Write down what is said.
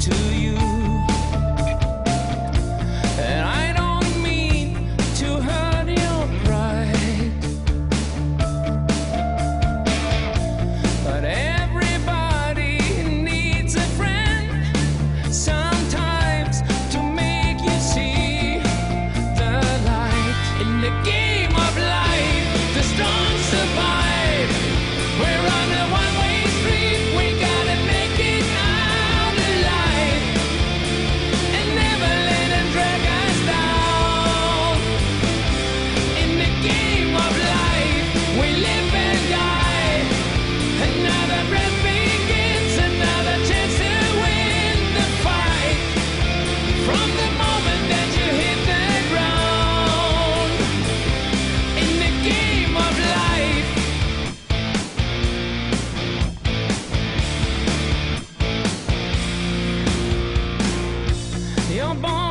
to you. your born